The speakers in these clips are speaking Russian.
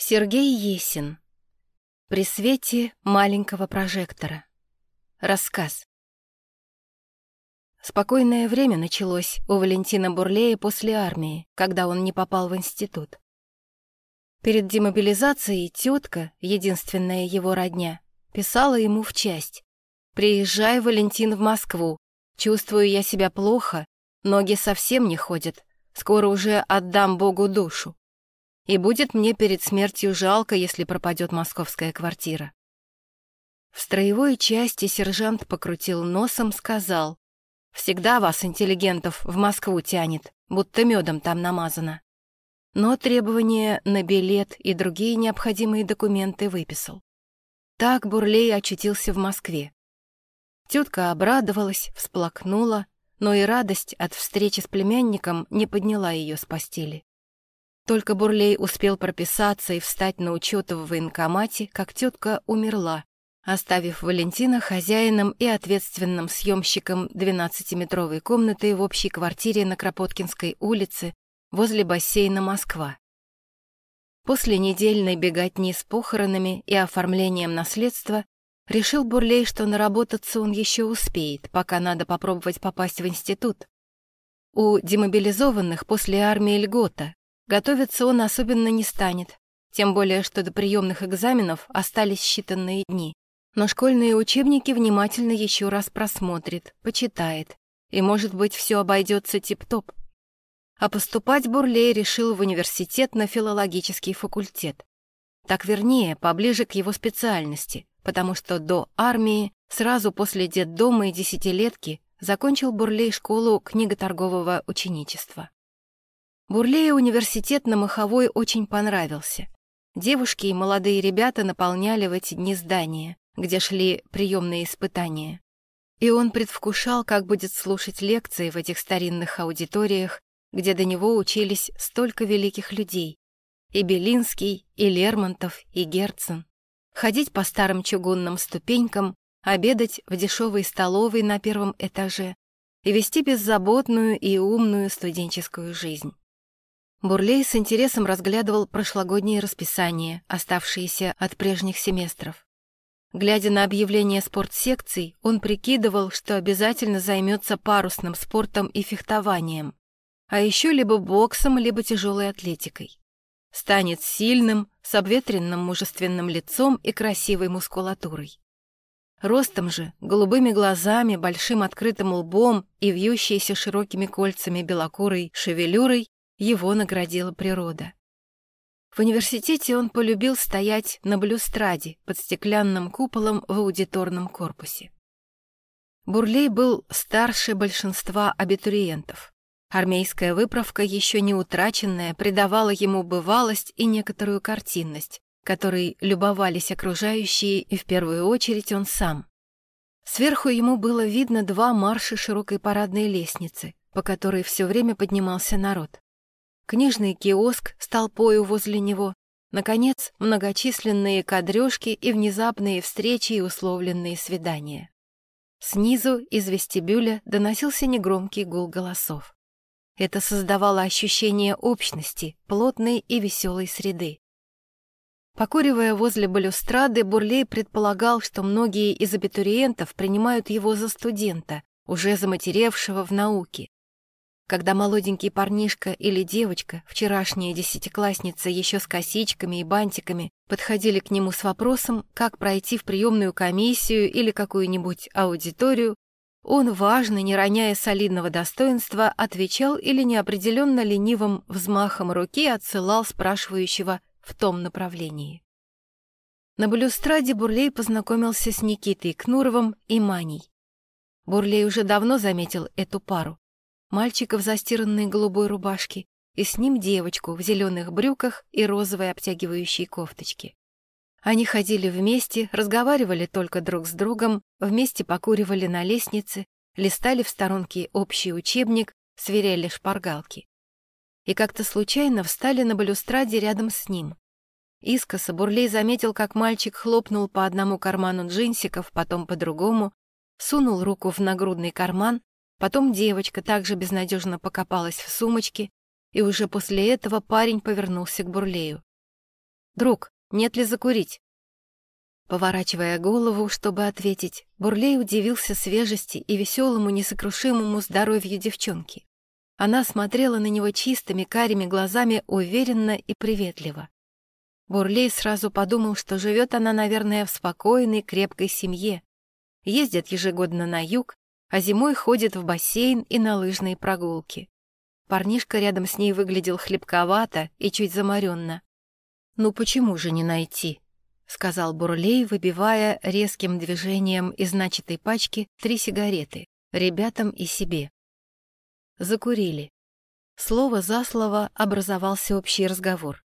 Сергей Есин. При свете маленького прожектора. Рассказ. Спокойное время началось у Валентина Бурлея после армии, когда он не попал в институт. Перед демобилизацией тетка, единственная его родня, писала ему в часть. «Приезжай, Валентин, в Москву. Чувствую я себя плохо, ноги совсем не ходят. Скоро уже отдам Богу душу и будет мне перед смертью жалко, если пропадет московская квартира. В строевой части сержант покрутил носом, сказал, «Всегда вас, интеллигентов, в Москву тянет, будто медом там намазано». Но требования на билет и другие необходимые документы выписал. Так Бурлей очутился в Москве. Тетка обрадовалась, всплакнула, но и радость от встречи с племянником не подняла ее с постели. Только Бурлей успел прописаться и встать на учет в военкомате, как тетка умерла, оставив Валентина хозяином и ответственным съемщиком 12-метровой комнаты в общей квартире на Кропоткинской улице возле бассейна Москва. После недельной беготни с похоронами и оформлением наследства решил Бурлей, что наработаться он еще успеет, пока надо попробовать попасть в институт. У демобилизованных после армии льгота, Готовиться он особенно не станет, тем более, что до приемных экзаменов остались считанные дни. Но школьные учебники внимательно еще раз просмотрит, почитает, и, может быть, все обойдется тип-топ. А поступать Бурлей решил в университет на филологический факультет. Так вернее, поближе к его специальности, потому что до армии, сразу после детдома и десятилетки, закончил Бурлей школу книготоргового ученичества. Бурлею университет на Маховой очень понравился. Девушки и молодые ребята наполняли в эти дни здания, где шли приемные испытания. И он предвкушал, как будет слушать лекции в этих старинных аудиториях, где до него учились столько великих людей. И Белинский, и Лермонтов, и Герцен. Ходить по старым чугунным ступенькам, обедать в дешевой столовой на первом этаже и вести беззаботную и умную студенческую жизнь. Бурлей с интересом разглядывал прошлогодние расписания, оставшиеся от прежних семестров. Глядя на объявление спортсекций, он прикидывал, что обязательно займется парусным спортом и фехтованием, а еще либо боксом, либо тяжелой атлетикой. Станет сильным, с обветренным мужественным лицом и красивой мускулатурой. Ростом же, голубыми глазами, большим открытым лбом и вьющейся широкими кольцами белокурой шевелюрой его наградила природа. В университете он полюбил стоять на балюстраде под стеклянным куполом в аудиторном корпусе. Бурлей был старше большинства абитуриентов. Армейская выправка, еще не утраченная, придавала ему бывалость и некоторую картинность, которой любовались окружающие и в первую очередь он сам. Сверху ему было видно два марша широкой парадной лестницы, по которой все время поднимался народ книжный киоск с толпою возле него, наконец, многочисленные кадрёжки и внезапные встречи и условленные свидания. Снизу из вестибюля доносился негромкий гул голосов. Это создавало ощущение общности, плотной и веселой среды. Покуривая возле балюстрады, Бурлей предполагал, что многие из абитуриентов принимают его за студента, уже заматеревшего в науке, когда молоденький парнишка или девочка, вчерашняя десятиклассница еще с косичками и бантиками, подходили к нему с вопросом, как пройти в приемную комиссию или какую-нибудь аудиторию, он, важно, не роняя солидного достоинства, отвечал или неопределенно ленивым взмахом руки отсылал спрашивающего в том направлении. На балюстраде Бурлей познакомился с Никитой Кнуровым и Маней. Бурлей уже давно заметил эту пару мальчика в застиранной голубой рубашке и с ним девочку в зеленых брюках и розовой обтягивающей кофточке. Они ходили вместе, разговаривали только друг с другом, вместе покуривали на лестнице, листали в сторонке общий учебник, сверяли шпаргалки. И как-то случайно встали на балюстраде рядом с ним. Искоса Бурлей заметил, как мальчик хлопнул по одному карману джинсиков, потом по другому, сунул руку в нагрудный карман, Потом девочка также безнадежно покопалась в сумочке, и уже после этого парень повернулся к Бурлею. «Друг, нет ли закурить?» Поворачивая голову, чтобы ответить, Бурлей удивился свежести и веселому, несокрушимому здоровью девчонки. Она смотрела на него чистыми, карими глазами уверенно и приветливо. Бурлей сразу подумал, что живет она, наверное, в спокойной, крепкой семье. Ездит ежегодно на юг, а зимой ходит в бассейн и на лыжные прогулки. Парнишка рядом с ней выглядел хлебковато и чуть заморенно. «Ну почему же не найти?» — сказал Бурлей, выбивая резким движением из начатой пачки три сигареты, ребятам и себе. Закурили. Слово за слово образовался общий разговор.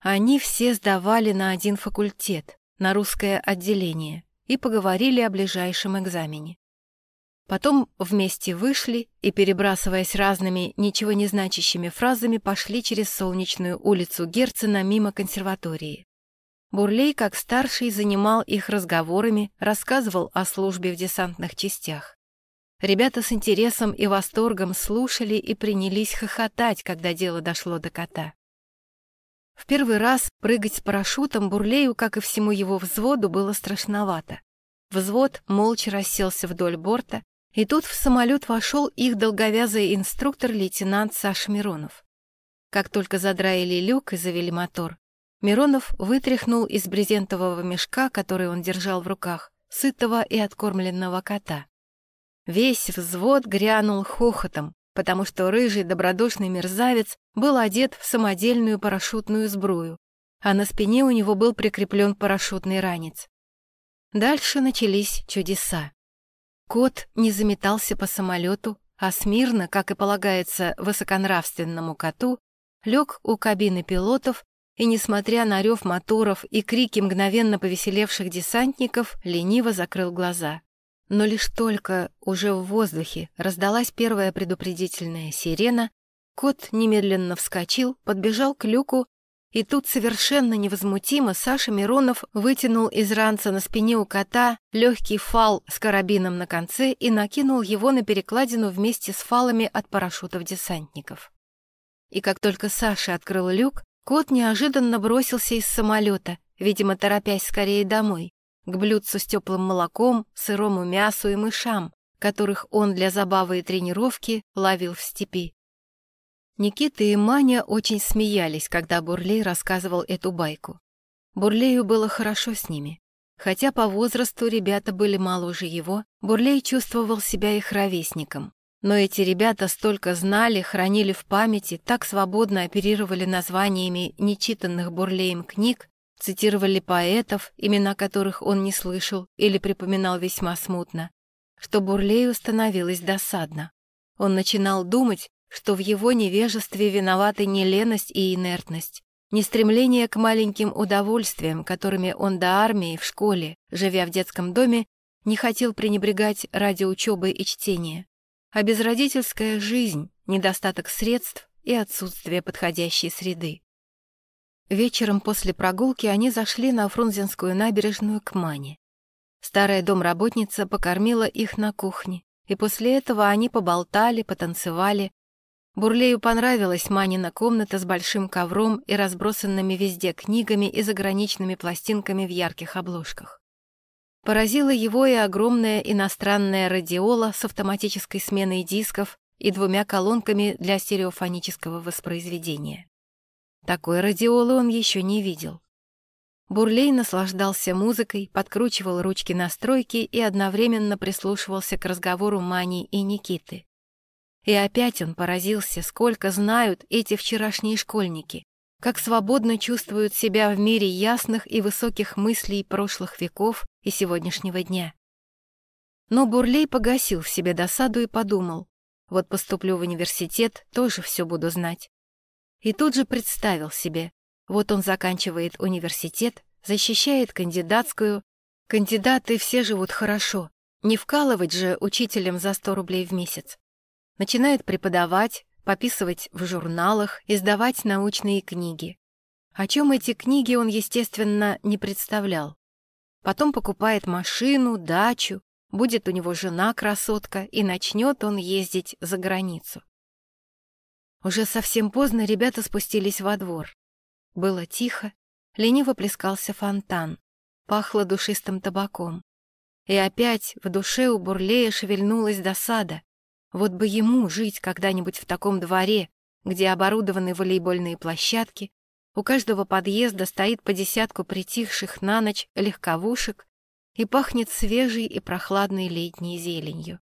Они все сдавали на один факультет, на русское отделение, и поговорили о ближайшем экзамене. Потом вместе вышли и, перебрасываясь разными, ничего не значащими фразами, пошли через солнечную улицу Герцена мимо консерватории. Бурлей, как старший, занимал их разговорами, рассказывал о службе в десантных частях. Ребята с интересом и восторгом слушали и принялись хохотать, когда дело дошло до кота. В первый раз прыгать с парашютом Бурлею, как и всему его взводу, было страшновато. Взвод молча расселся вдоль борта, и тут в самолет вошел их долговязый инструктор лейтенант Саша Миронов. Как только задраили люк и завели мотор, Миронов вытряхнул из брезентового мешка, который он держал в руках, сытого и откормленного кота. Весь взвод грянул хохотом, потому что рыжий добродушный мерзавец был одет в самодельную парашютную сбрую, а на спине у него был прикреплен парашютный ранец. Дальше начались чудеса. Кот не заметался по самолету, а смирно, как и полагается высоконравственному коту, лег у кабины пилотов и, несмотря на рев моторов и крики мгновенно повеселевших десантников, лениво закрыл глаза. Но лишь только уже в воздухе раздалась первая предупредительная сирена, кот немедленно вскочил, подбежал к люку и тут совершенно невозмутимо Саша Миронов вытянул из ранца на спине у кота легкий фал с карабином на конце и накинул его на перекладину вместе с фалами от парашютов десантников. И как только Саша открыл люк, кот неожиданно бросился из самолета, видимо, торопясь скорее домой, к блюдцу с теплым молоком, сырому мясу и мышам, которых он для забавы и тренировки ловил в степи. Никита и Маня очень смеялись, когда Бурлей рассказывал эту байку. Бурлею было хорошо с ними. Хотя по возрасту ребята были моложе его, Бурлей чувствовал себя их ровесником. Но эти ребята столько знали, хранили в памяти, так свободно оперировали названиями нечитанных Бурлеем книг, цитировали поэтов, имена которых он не слышал или припоминал весьма смутно, что Бурлею становилось досадно. Он начинал думать, что в его невежестве виноваты не леность и инертность, не стремление к маленьким удовольствиям, которыми он до армии в школе, живя в детском доме, не хотел пренебрегать ради учебы и чтения, а безродительская жизнь, недостаток средств и отсутствие подходящей среды. Вечером после прогулки они зашли на Фрунзенскую набережную к Мане. Старая домработница покормила их на кухне, и после этого они поболтали, потанцевали, Бурлею понравилась Манина комната с большим ковром и разбросанными везде книгами и заграничными пластинками в ярких обложках. Поразила его и огромная иностранная радиола с автоматической сменой дисков и двумя колонками для стереофонического воспроизведения. Такой радиолы он еще не видел. Бурлей наслаждался музыкой, подкручивал ручки настройки и одновременно прислушивался к разговору Мани и Никиты. И опять он поразился, сколько знают эти вчерашние школьники, как свободно чувствуют себя в мире ясных и высоких мыслей прошлых веков и сегодняшнего дня. Но Бурлей погасил в себе досаду и подумал, вот поступлю в университет, тоже все буду знать. И тут же представил себе, вот он заканчивает университет, защищает кандидатскую, кандидаты все живут хорошо, не вкалывать же учителем за 100 рублей в месяц начинает преподавать, пописывать в журналах, издавать научные книги. О чем эти книги он, естественно, не представлял. Потом покупает машину, дачу, будет у него жена-красотка, и начнет он ездить за границу. Уже совсем поздно ребята спустились во двор. Было тихо, лениво плескался фонтан, пахло душистым табаком. И опять в душе у Бурлея шевельнулась досада. Вот бы ему жить когда-нибудь в таком дворе, где оборудованы волейбольные площадки, у каждого подъезда стоит по десятку притихших на ночь легковушек и пахнет свежей и прохладной летней зеленью.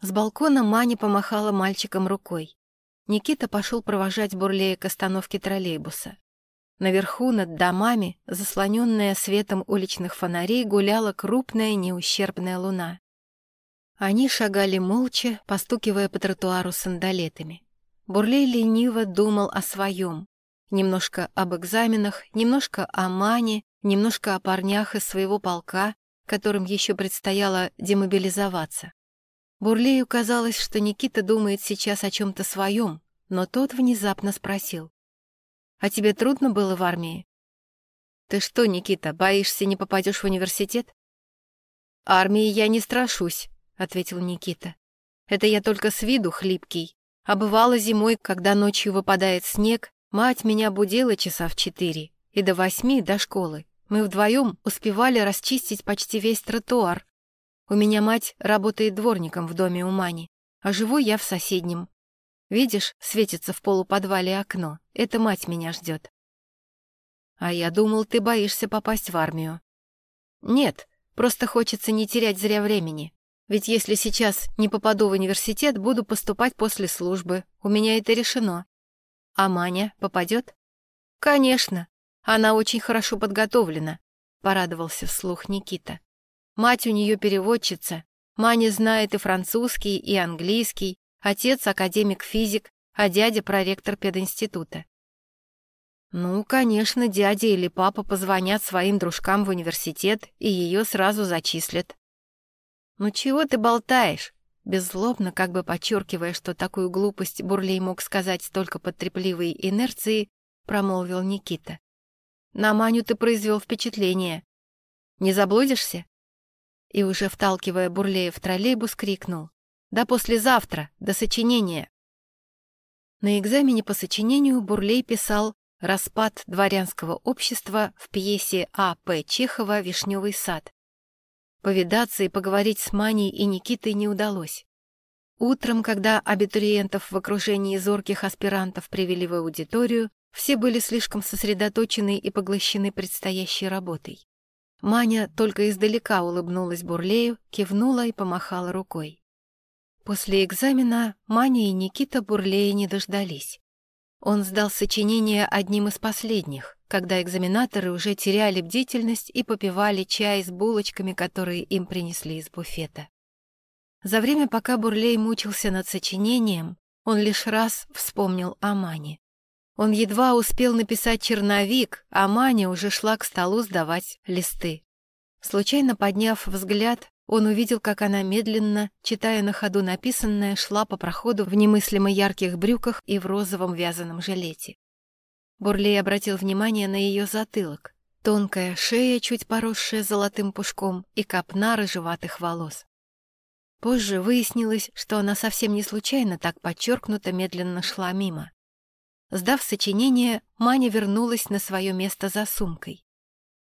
С балкона Маня помахала мальчиком рукой. Никита пошел провожать Бурлея к остановке троллейбуса. Наверху, над домами, заслоненная светом уличных фонарей, гуляла крупная неущербная луна. Они шагали молча, постукивая по тротуару сандалетами. Бурлей лениво думал о своем. Немножко об экзаменах, немножко о Мане, немножко о парнях из своего полка, которым еще предстояло демобилизоваться. Бурлею казалось, что Никита думает сейчас о чем-то своем, но тот внезапно спросил. «А тебе трудно было в армии?» «Ты что, Никита, боишься, не попадешь в университет?» «Армии я не страшусь», — ответил Никита. «Это я только с виду хлипкий. А бывало зимой, когда ночью выпадает снег, мать меня будила часа в четыре, и до восьми до школы. Мы вдвоем успевали расчистить почти весь тротуар. У меня мать работает дворником в доме у Мани, а живу я в соседнем. Видишь, светится в полуподвале окно. Это мать меня ждет. А я думал, ты боишься попасть в армию. Нет, просто хочется не терять зря времени. Ведь если сейчас не попаду в университет, буду поступать после службы. У меня это решено. А Маня попадет? Конечно. Она очень хорошо подготовлена, порадовался вслух Никита. Мать у нее переводчица. Маня знает и французский, и английский. Отец — академик-физик, а дядя — проректор пединститута. Ну, конечно, дядя или папа позвонят своим дружкам в университет, и ее сразу зачислят. «Ну чего ты болтаешь?» Беззлобно, как бы подчеркивая, что такую глупость Бурлей мог сказать только под трепливой инерцией, промолвил Никита. «На Маню ты произвел впечатление. Не заблудишься?» И уже вталкивая Бурлея в троллейбус, крикнул. «Да послезавтра, до сочинения!» На экзамене по сочинению Бурлей писал «Распад дворянского общества» в пьесе А. П. Чехова «Вишневый сад», Повидаться и поговорить с Маней и Никитой не удалось. Утром, когда абитуриентов в окружении зорких аспирантов привели в аудиторию, все были слишком сосредоточены и поглощены предстоящей работой. Маня только издалека улыбнулась Бурлею, кивнула и помахала рукой. После экзамена Маня и Никита Бурлея не дождались. Он сдал сочинение одним из последних, когда экзаменаторы уже теряли бдительность и попивали чай с булочками, которые им принесли из буфета. За время, пока Бурлей мучился над сочинением, он лишь раз вспомнил о Мане. Он едва успел написать черновик, а Маня уже шла к столу сдавать листы. Случайно подняв взгляд, он увидел, как она медленно, читая на ходу написанное, шла по проходу в немыслимо ярких брюках и в розовом вязаном жилете. Бурлей обратил внимание на ее затылок, тонкая шея, чуть поросшая золотым пушком, и копна рыжеватых волос. Позже выяснилось, что она совсем не случайно так подчеркнуто медленно шла мимо. Сдав сочинение, Маня вернулась на свое место за сумкой.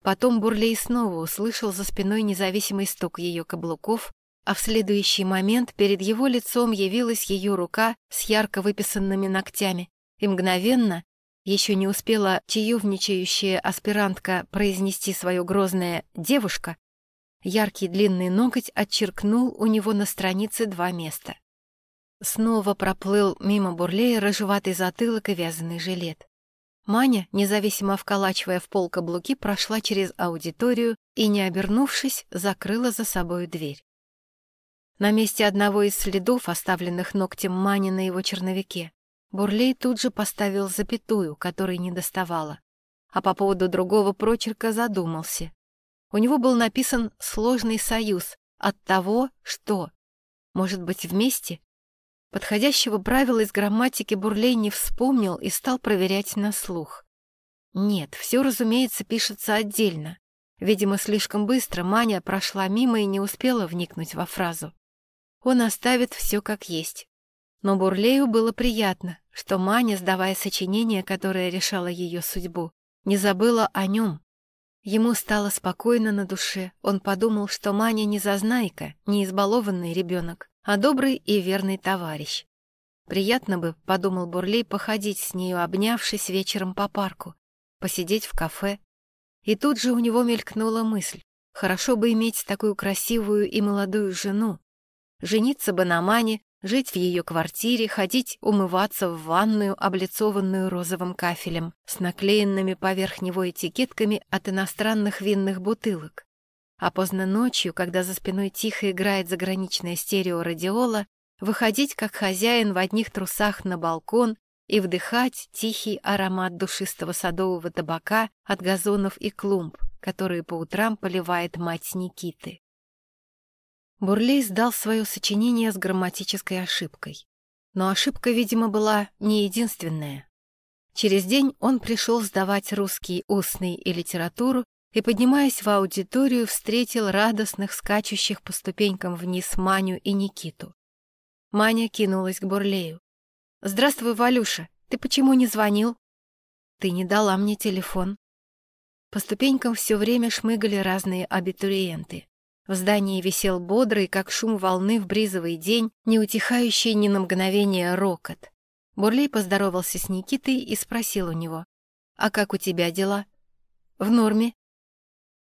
Потом Бурлей снова услышал за спиной независимый стук ее каблуков, а в следующий момент перед его лицом явилась ее рука с ярко выписанными ногтями, и мгновенно еще не успела чаевничающая аспирантка произнести свое грозное «девушка», яркий длинный ноготь отчеркнул у него на странице два места. Снова проплыл мимо бурлея рыжеватый затылок и вязаный жилет. Маня, независимо вколачивая в пол каблуки, прошла через аудиторию и, не обернувшись, закрыла за собой дверь. На месте одного из следов, оставленных ногтем Мани на его черновике, Бурлей тут же поставил запятую, которой не доставала. А по поводу другого прочерка задумался. У него был написан сложный союз от того, что. Может быть, вместе? Подходящего правила из грамматики Бурлей не вспомнил и стал проверять на слух. Нет, все, разумеется, пишется отдельно. Видимо, слишком быстро Маня прошла мимо и не успела вникнуть во фразу. Он оставит все как есть. Но Бурлею было приятно, что Маня, сдавая сочинение, которое решало ее судьбу, не забыла о нем. Ему стало спокойно на душе. Он подумал, что Маня не зазнайка, не избалованный ребенок, а добрый и верный товарищ. Приятно бы, подумал Бурлей, походить с нею, обнявшись вечером по парку, посидеть в кафе. И тут же у него мелькнула мысль. Хорошо бы иметь такую красивую и молодую жену. Жениться бы на Мане, жить в ее квартире, ходить умываться в ванную, облицованную розовым кафелем, с наклеенными поверх него этикетками от иностранных винных бутылок. А поздно ночью, когда за спиной тихо играет заграничная стереорадиола, выходить как хозяин в одних трусах на балкон и вдыхать тихий аромат душистого садового табака от газонов и клумб, которые по утрам поливает мать Никиты. Бурлей сдал свое сочинение с грамматической ошибкой. Но ошибка, видимо, была не единственная. Через день он пришел сдавать русский устный и литературу и, поднимаясь в аудиторию, встретил радостных, скачущих по ступенькам вниз Маню и Никиту. Маня кинулась к Бурлею. «Здравствуй, Валюша, ты почему не звонил?» «Ты не дала мне телефон». По ступенькам все время шмыгали разные абитуриенты. В здании висел бодрый, как шум волны в бризовый день, не утихающий ни на мгновение рокот. Бурлей поздоровался с Никитой и спросил у него, «А как у тебя дела?» «В норме».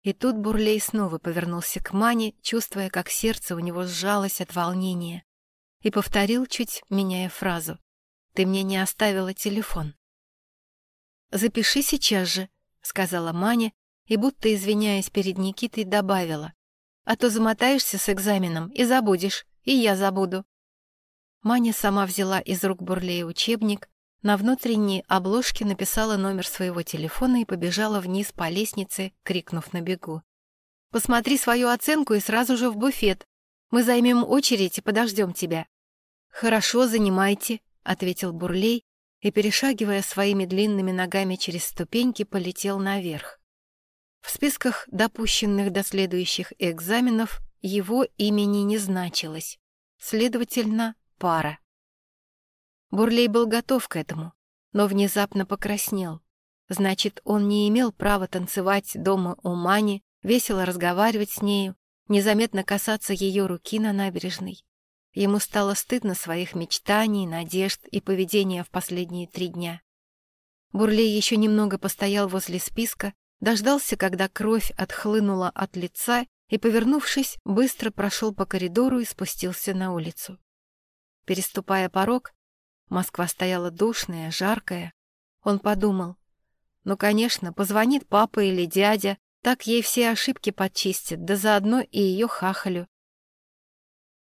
И тут Бурлей снова повернулся к Мане, чувствуя, как сердце у него сжалось от волнения, и повторил, чуть меняя фразу, «Ты мне не оставила телефон». «Запиши сейчас же», — сказала Маня, и, будто извиняясь перед Никитой, добавила, а то замотаешься с экзаменом и забудешь, и я забуду». Маня сама взяла из рук Бурлея учебник, на внутренней обложке написала номер своего телефона и побежала вниз по лестнице, крикнув на бегу. «Посмотри свою оценку и сразу же в буфет. Мы займем очередь и подождем тебя». «Хорошо, занимайте», — ответил Бурлей и, перешагивая своими длинными ногами через ступеньки, полетел наверх. В списках допущенных до следующих экзаменов его имени не значилось, следовательно, пара. Бурлей был готов к этому, но внезапно покраснел. Значит, он не имел права танцевать дома у Мани, весело разговаривать с нею, незаметно касаться ее руки на набережной. Ему стало стыдно своих мечтаний, надежд и поведения в последние три дня. Бурлей еще немного постоял возле списка, дождался, когда кровь отхлынула от лица и, повернувшись, быстро прошел по коридору и спустился на улицу. Переступая порог, Москва стояла душная, жаркая. Он подумал, ну, конечно, позвонит папа или дядя, так ей все ошибки подчистят, да заодно и ее хахалю.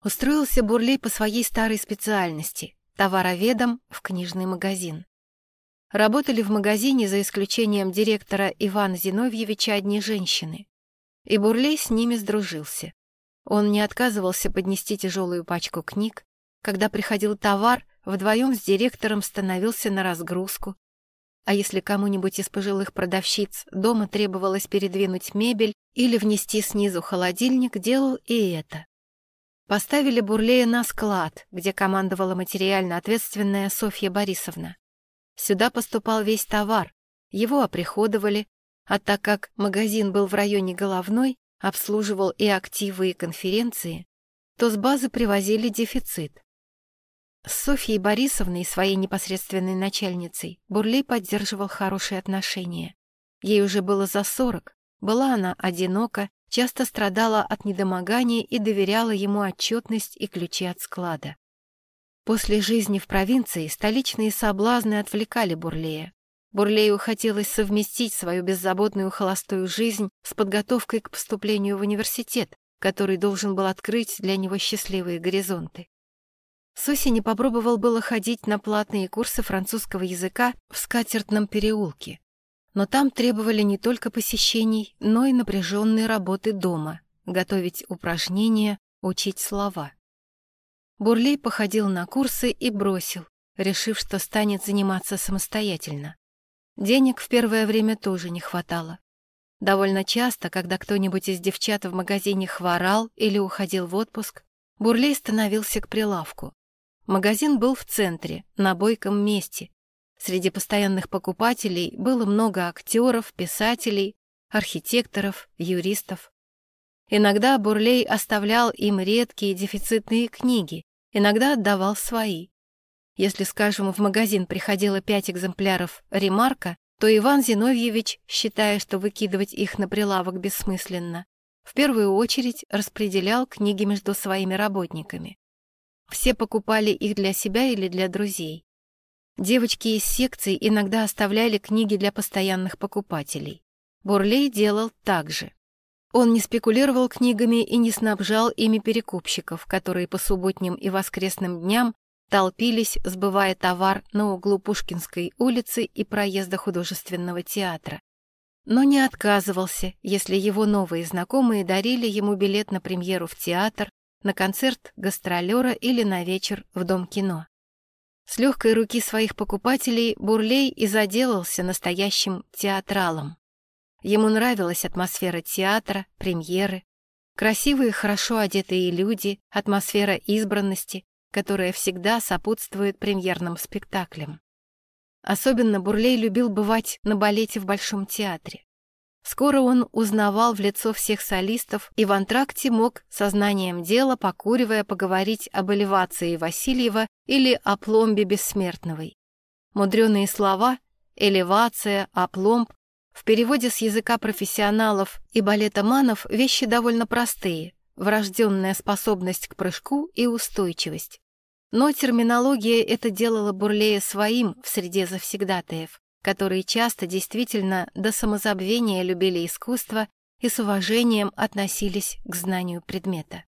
Устроился Бурлей по своей старой специальности — товароведом в книжный магазин. Работали в магазине, за исключением директора Ивана Зиновьевича, одни женщины. И Бурлей с ними сдружился. Он не отказывался поднести тяжелую пачку книг. Когда приходил товар, вдвоем с директором становился на разгрузку. А если кому-нибудь из пожилых продавщиц дома требовалось передвинуть мебель или внести снизу холодильник, делал и это. Поставили Бурлея на склад, где командовала материально ответственная Софья Борисовна. Сюда поступал весь товар, его оприходовали, а так как магазин был в районе Головной, обслуживал и активы, и конференции, то с базы привозили дефицит. С Софьей Борисовной, своей непосредственной начальницей, Бурлей поддерживал хорошие отношения. Ей уже было за сорок, была она одинока, часто страдала от недомогания и доверяла ему отчетность и ключи от склада. После жизни в провинции столичные соблазны отвлекали Бурлея. Бурлею хотелось совместить свою беззаботную холостую жизнь с подготовкой к поступлению в университет, который должен был открыть для него счастливые горизонты. С осени попробовал было ходить на платные курсы французского языка в скатертном переулке, но там требовали не только посещений, но и напряженной работы дома, готовить упражнения, учить слова. Бурлей походил на курсы и бросил, решив, что станет заниматься самостоятельно. Денег в первое время тоже не хватало. Довольно часто, когда кто-нибудь из девчат в магазине хворал или уходил в отпуск, Бурлей становился к прилавку. Магазин был в центре, на бойком месте. Среди постоянных покупателей было много актеров, писателей, архитекторов, юристов. Иногда Бурлей оставлял им редкие дефицитные книги, иногда отдавал свои. Если, скажем, в магазин приходило пять экземпляров «Ремарка», то Иван Зиновьевич, считая, что выкидывать их на прилавок бессмысленно, в первую очередь распределял книги между своими работниками. Все покупали их для себя или для друзей. Девочки из секций иногда оставляли книги для постоянных покупателей. Бурлей делал так же. Он не спекулировал книгами и не снабжал ими перекупщиков, которые по субботним и воскресным дням толпились, сбывая товар на углу Пушкинской улицы и проезда художественного театра. Но не отказывался, если его новые знакомые дарили ему билет на премьеру в театр, на концерт гастролера или на вечер в Дом кино. С легкой руки своих покупателей Бурлей и заделался настоящим театралом. Ему нравилась атмосфера театра, премьеры, красивые, хорошо одетые люди, атмосфера избранности, которая всегда сопутствует премьерным спектаклям. Особенно Бурлей любил бывать на балете в Большом театре. Скоро он узнавал в лицо всех солистов и в антракте мог сознанием дела, покуривая, поговорить об элевации Васильева или о пломбе Бессмертновой. Мудреные слова «элевация», «опломб» в переводе с языка профессионалов и балетоманов вещи довольно простые, врожденная способность к прыжку и устойчивость. Но терминология это делала Бурлея своим в среде завсегдатаев которые часто действительно до самозабвения любили искусство и с уважением относились к знанию предмета.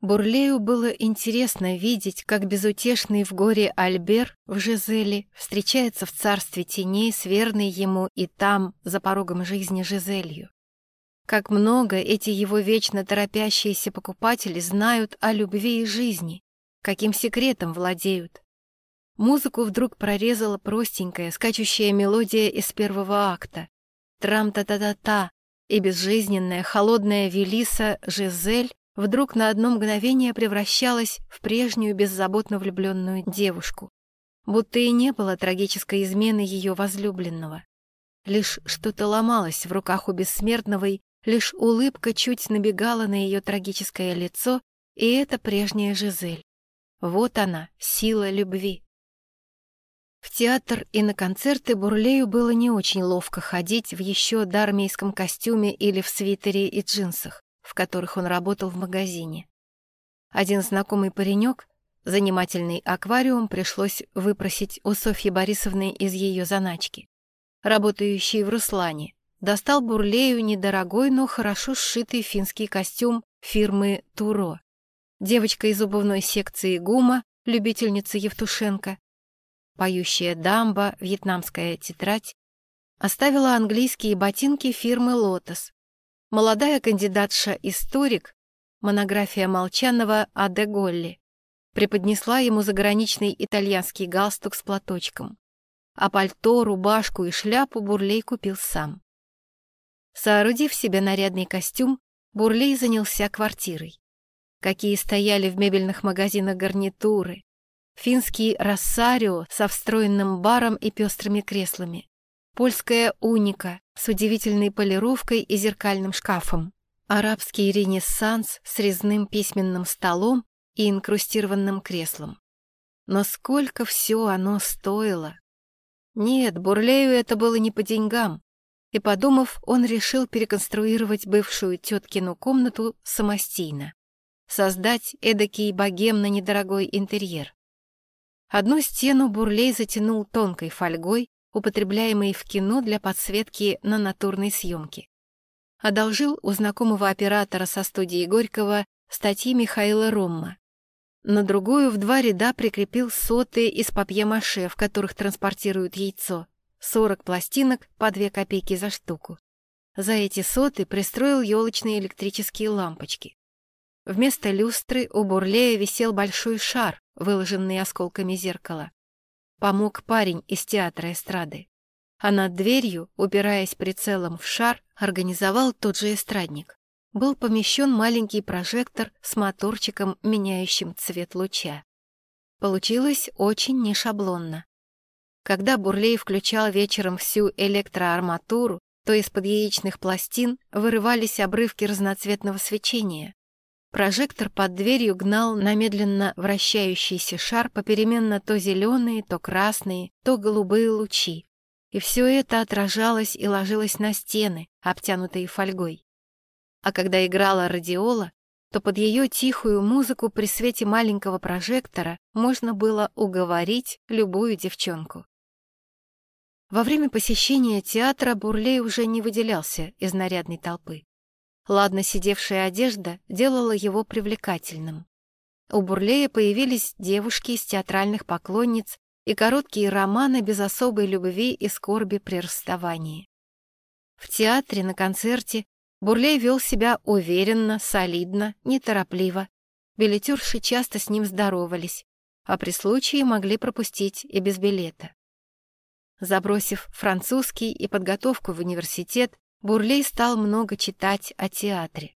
Бурлею было интересно видеть, как безутешный в горе Альбер в Жизели встречается в царстве теней с верной ему и там, за порогом жизни, Жизелью. Как много эти его вечно торопящиеся покупатели знают о любви и жизни, каким секретом владеют, Музыку вдруг прорезала простенькая, скачущая мелодия из первого акта. Трам-та-та-та-та, и безжизненная, холодная Велиса Жизель вдруг на одно мгновение превращалась в прежнюю беззаботно влюбленную девушку. Будто и не было трагической измены ее возлюбленного. Лишь что-то ломалось в руках у бессмертного, лишь улыбка чуть набегала на ее трагическое лицо, и это прежняя Жизель. Вот она, сила любви. В театр и на концерты Бурлею было не очень ловко ходить в еще дармейском костюме или в свитере и джинсах, в которых он работал в магазине. Один знакомый паренек, занимательный аквариум, пришлось выпросить у Софьи Борисовны из ее заначки. Работающий в Руслане, достал Бурлею недорогой, но хорошо сшитый финский костюм фирмы «Туро». Девочка из зубовной секции ГУМа, любительница Евтушенко, поющая дамба, вьетнамская тетрадь, оставила английские ботинки фирмы «Лотос». Молодая кандидатша-историк, монография Молчанова о де Голли, преподнесла ему заграничный итальянский галстук с платочком, а пальто, рубашку и шляпу Бурлей купил сам. Соорудив себе нарядный костюм, Бурлей занялся квартирой. Какие стояли в мебельных магазинах гарнитуры, финский рассарио со встроенным баром и пестрыми креслами, польская уника с удивительной полировкой и зеркальным шкафом, арабский ренессанс с резным письменным столом и инкрустированным креслом. Но сколько все оно стоило! Нет, Бурлею это было не по деньгам, и, подумав, он решил переконструировать бывшую теткину комнату самостийно, создать эдакий богемно-недорогой интерьер. Одну стену Бурлей затянул тонкой фольгой, употребляемой в кино для подсветки на натурной съемке. Одолжил у знакомого оператора со студии Горького статьи Михаила Ромма. На другую в два ряда прикрепил соты из папье-маше, в которых транспортируют яйцо. 40 пластинок по 2 копейки за штуку. За эти соты пристроил елочные электрические лампочки. Вместо люстры у Бурлея висел большой шар, выложенный осколками зеркала. Помог парень из театра эстрады. А над дверью, упираясь прицелом в шар, организовал тот же эстрадник. Был помещен маленький прожектор с моторчиком, меняющим цвет луча. Получилось очень нешаблонно. Когда Бурлей включал вечером всю электроарматуру, то из-под яичных пластин вырывались обрывки разноцветного свечения. Прожектор под дверью гнал на медленно вращающийся шар попеременно то зеленые, то красные, то голубые лучи. И все это отражалось и ложилось на стены, обтянутые фольгой. А когда играла радиола, то под ее тихую музыку при свете маленького прожектора можно было уговорить любую девчонку. Во время посещения театра Бурлей уже не выделялся из нарядной толпы. Ладно сидевшая одежда делала его привлекательным. У Бурлея появились девушки из театральных поклонниц и короткие романы без особой любви и скорби при расставании. В театре, на концерте Бурлей вел себя уверенно, солидно, неторопливо. Билетерши часто с ним здоровались, а при случае могли пропустить и без билета. Забросив французский и подготовку в университет, Бурлей стал много читать о театре.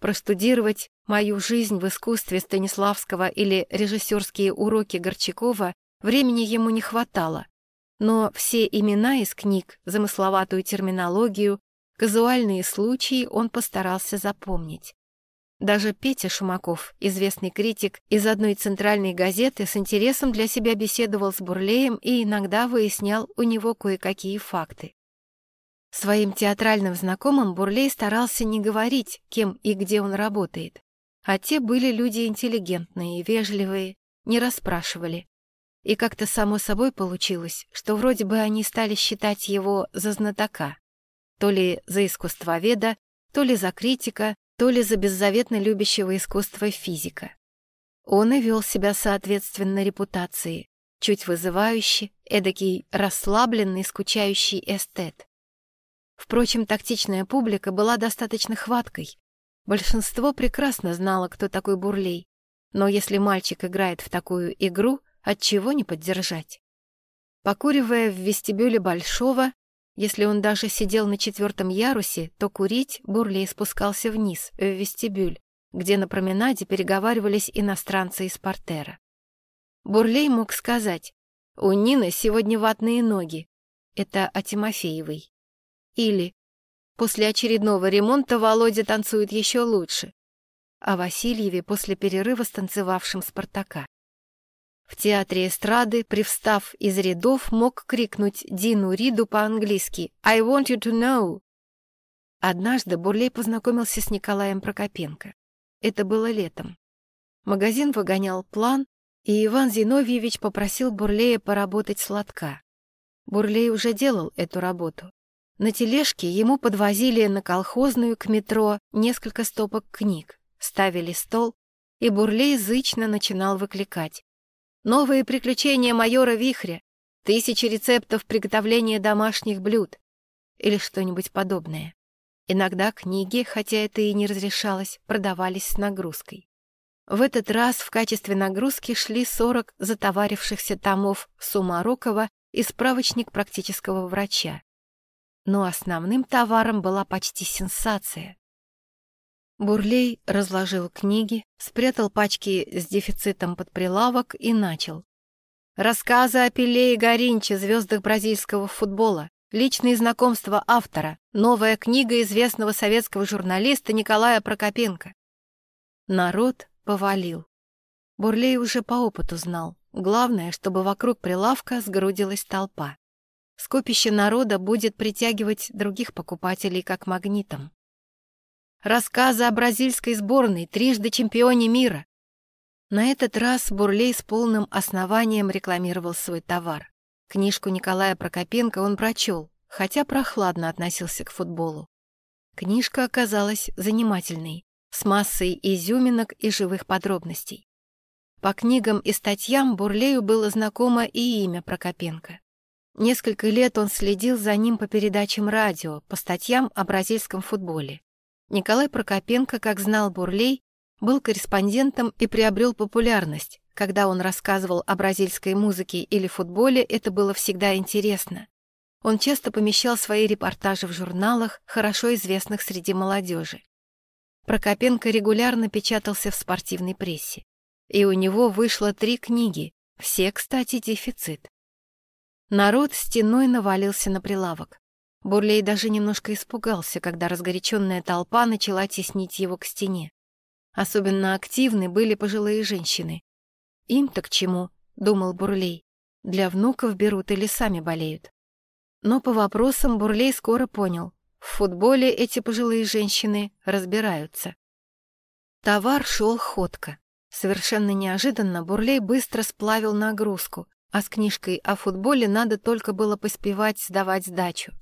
Простудировать мою жизнь в искусстве Станиславского или режиссерские уроки Горчакова времени ему не хватало, но все имена из книг, замысловатую терминологию, казуальные случаи он постарался запомнить. Даже Петя Шумаков, известный критик из одной центральной газеты, с интересом для себя беседовал с Бурлеем и иногда выяснял у него кое-какие факты. Своим театральным знакомым Бурлей старался не говорить, кем и где он работает, а те были люди интеллигентные, вежливые, не расспрашивали. И как-то само собой получилось, что вроде бы они стали считать его за знатока, то ли за искусствоведа, то ли за критика, то ли за беззаветно любящего искусство физика. Он и вел себя соответственно репутации, чуть вызывающий, эдакий расслабленный, скучающий эстет. Впрочем, тактичная публика была достаточно хваткой. Большинство прекрасно знало, кто такой Бурлей, но если мальчик играет в такую игру, отчего не поддержать? Покуривая в вестибюле Большого, если он даже сидел на четвертом ярусе, то курить Бурлей спускался вниз, в вестибюль, где на променаде переговаривались иностранцы из портера. Бурлей мог сказать, «У Нины сегодня ватные ноги». Это о Тимофеевой. Или «После очередного ремонта Володя танцует еще лучше». О Васильеве после перерыва с танцевавшим Спартака. В театре эстрады, привстав из рядов, мог крикнуть Дину Риду по-английски «I want you to know!». Однажды Бурлей познакомился с Николаем Прокопенко. Это было летом. Магазин выгонял план, и Иван Зиновьевич попросил Бурлея поработать сладка. Бурлей уже делал эту работу. На тележке ему подвозили на колхозную к метро несколько стопок книг, ставили стол, и Бурлей зычно начинал выкликать. Новые приключения майора Вихря, тысячи рецептов приготовления домашних блюд или что-нибудь подобное. Иногда книги, хотя это и не разрешалось, продавались с нагрузкой. В этот раз в качестве нагрузки шли 40 затоварившихся томов Сумарокова и справочник практического врача. Но основным товаром была почти сенсация. Бурлей разложил книги, спрятал пачки с дефицитом под прилавок и начал. Рассказы о Пеле и Горинче, звездах бразильского футбола, личные знакомства автора, новая книга известного советского журналиста Николая Прокопенко. Народ повалил. Бурлей уже по опыту знал. Главное, чтобы вокруг прилавка сгрудилась толпа. Скопище народа будет притягивать других покупателей как магнитом. Рассказы о бразильской сборной, трижды чемпионе мира. На этот раз Бурлей с полным основанием рекламировал свой товар. Книжку Николая Прокопенко он прочел, хотя прохладно относился к футболу. Книжка оказалась занимательной, с массой изюминок и живых подробностей. По книгам и статьям Бурлею было знакомо и имя Прокопенко. Несколько лет он следил за ним по передачам радио, по статьям о бразильском футболе. Николай Прокопенко, как знал Бурлей, был корреспондентом и приобрел популярность. Когда он рассказывал о бразильской музыке или футболе, это было всегда интересно. Он часто помещал свои репортажи в журналах, хорошо известных среди молодежи. Прокопенко регулярно печатался в спортивной прессе. И у него вышло три книги, все, кстати, дефицит. Народ стеной навалился на прилавок. Бурлей даже немножко испугался, когда разгоряченная толпа начала теснить его к стене. Особенно активны были пожилые женщины. «Им-то к чему?» — думал Бурлей. «Для внуков берут или сами болеют». Но по вопросам Бурлей скоро понял. В футболе эти пожилые женщины разбираются. Товар шел ходко. Совершенно неожиданно Бурлей быстро сплавил нагрузку, а с книжкой о футболе надо только было поспевать сдавать сдачу.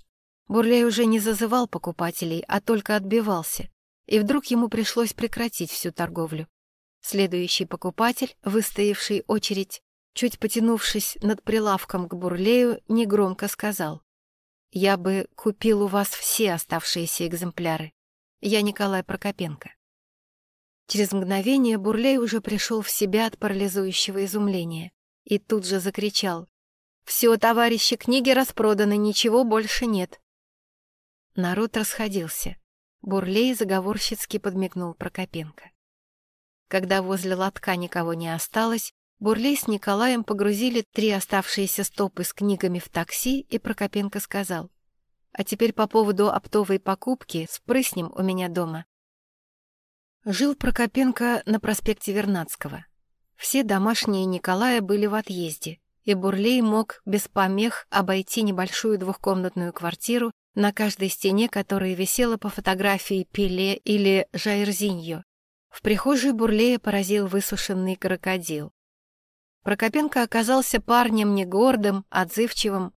Бурлей уже не зазывал покупателей, а только отбивался. И вдруг ему пришлось прекратить всю торговлю. Следующий покупатель, выстоявший очередь, чуть потянувшись над прилавком к Бурлею, негромко сказал. «Я бы купил у вас все оставшиеся экземпляры. Я Николай Прокопенко». Через мгновение Бурлей уже пришел в себя от парализующего изумления и тут же закричал. «Все, товарищи, книги распроданы, ничего больше нет. Народ расходился. Бурлей заговорщицки подмигнул Прокопенко. Когда возле лотка никого не осталось, Бурлей с Николаем погрузили три оставшиеся стопы с книгами в такси, и Прокопенко сказал, «А теперь по поводу оптовой покупки спрыснем у меня дома». Жил Прокопенко на проспекте Вернадского. Все домашние Николая были в отъезде, и Бурлей мог без помех обойти небольшую двухкомнатную квартиру на каждой стене которой висела по фотографии Пеле или Жайрзиньо. В прихожей Бурлея поразил высушенный крокодил. Прокопенко оказался парнем не гордым, отзывчивым.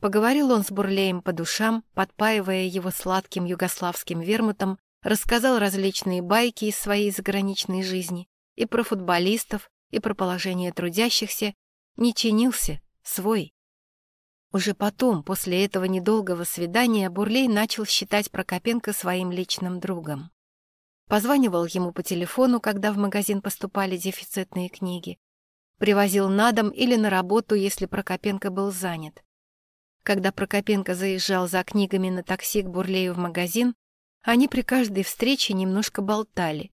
Поговорил он с Бурлеем по душам, подпаивая его сладким югославским вермутом, рассказал различные байки из своей заграничной жизни и про футболистов, и про положение трудящихся, не чинился, свой. Уже потом, после этого недолгого свидания, Бурлей начал считать Прокопенко своим личным другом. Позванивал ему по телефону, когда в магазин поступали дефицитные книги. Привозил на дом или на работу, если Прокопенко был занят. Когда Прокопенко заезжал за книгами на такси к Бурлею в магазин, они при каждой встрече немножко болтали.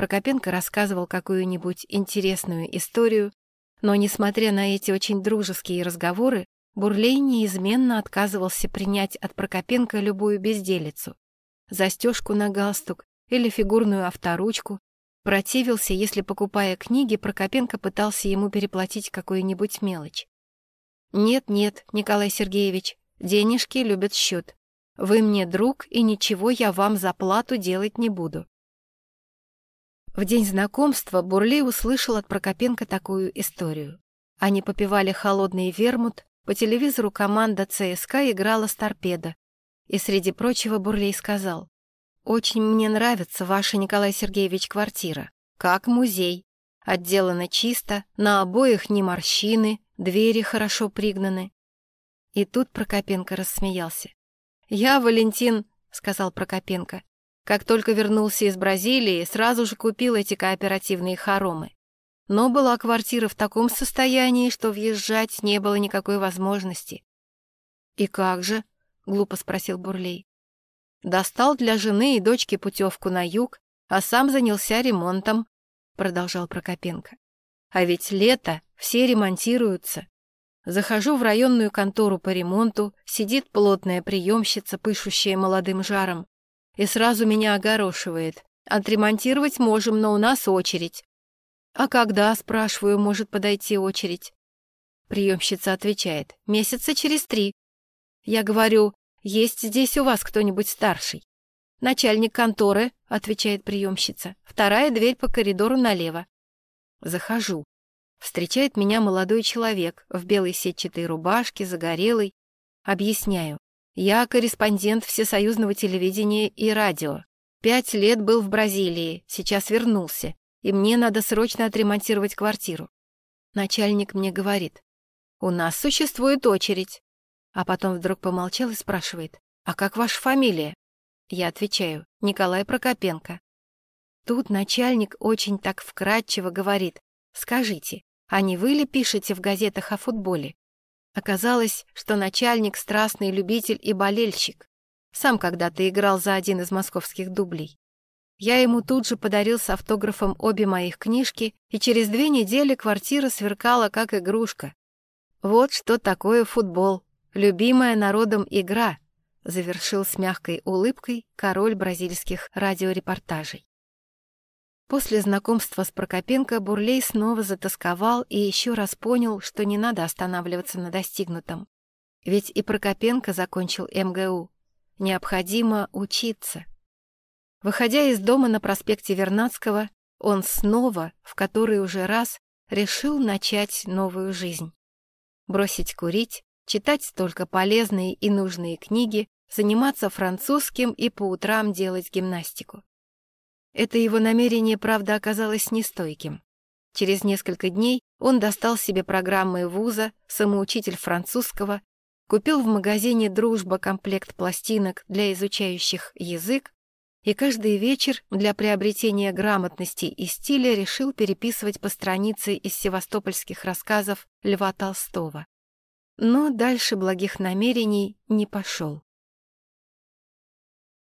Прокопенко рассказывал какую-нибудь интересную историю, но, несмотря на эти очень дружеские разговоры, Бурлей неизменно отказывался принять от Прокопенко любую безделицу. Застежку на галстук или фигурную авторучку. Противился, если, покупая книги, Прокопенко пытался ему переплатить какую-нибудь мелочь. «Нет-нет, Николай Сергеевич, денежки любят счет. Вы мне друг, и ничего я вам за плату делать не буду». В день знакомства Бурлей услышал от Прокопенко такую историю. Они попивали холодный вермут, по телевизору команда ЦСКА играла с торпедо. И среди прочего Бурлей сказал, «Очень мне нравится ваша, Николай Сергеевич, квартира. Как музей. Отделана чисто, на обоих не морщины, двери хорошо пригнаны». И тут Прокопенко рассмеялся. «Я, Валентин», — сказал Прокопенко, «как только вернулся из Бразилии, сразу же купил эти кооперативные хоромы но была квартира в таком состоянии, что въезжать не было никакой возможности. «И как же?» — глупо спросил Бурлей. «Достал для жены и дочки путевку на юг, а сам занялся ремонтом», — продолжал Прокопенко. «А ведь лето, все ремонтируются. Захожу в районную контору по ремонту, сидит плотная приемщица, пышущая молодым жаром, и сразу меня огорошивает. Отремонтировать можем, но у нас очередь. «А когда, спрашиваю, может подойти очередь?» Приемщица отвечает, «Месяца через три». Я говорю, «Есть здесь у вас кто-нибудь старший?» «Начальник конторы», — отвечает приемщица, «Вторая дверь по коридору налево». Захожу. Встречает меня молодой человек в белой сетчатой рубашке, загорелый. Объясняю. Я корреспондент Всесоюзного телевидения и радио. Пять лет был в Бразилии, сейчас вернулся и мне надо срочно отремонтировать квартиру. Начальник мне говорит, у нас существует очередь. А потом вдруг помолчал и спрашивает, а как ваша фамилия? Я отвечаю, Николай Прокопенко. Тут начальник очень так вкратчиво говорит, скажите, а не вы ли пишете в газетах о футболе? Оказалось, что начальник страстный любитель и болельщик. Сам когда-то играл за один из московских дублей. Я ему тут же подарил с автографом обе моих книжки, и через две недели квартира сверкала как игрушка. Вот что такое футбол, любимая народом игра, завершил с мягкой улыбкой король бразильских радиорепортажей. После знакомства с Прокопенко Бурлей снова затасковал и еще раз понял, что не надо останавливаться на достигнутом. Ведь и Прокопенко закончил МГУ. Необходимо учиться. Выходя из дома на проспекте Вернадского, он снова, в который уже раз, решил начать новую жизнь. Бросить курить, читать только полезные и нужные книги, заниматься французским и по утрам делать гимнастику. Это его намерение, правда, оказалось нестойким. Через несколько дней он достал себе программы вуза, самоучитель французского, купил в магазине «Дружба» комплект пластинок для изучающих язык и каждый вечер для приобретения грамотности и стиля решил переписывать по странице из севастопольских рассказов Льва Толстого. Но дальше благих намерений не пошел.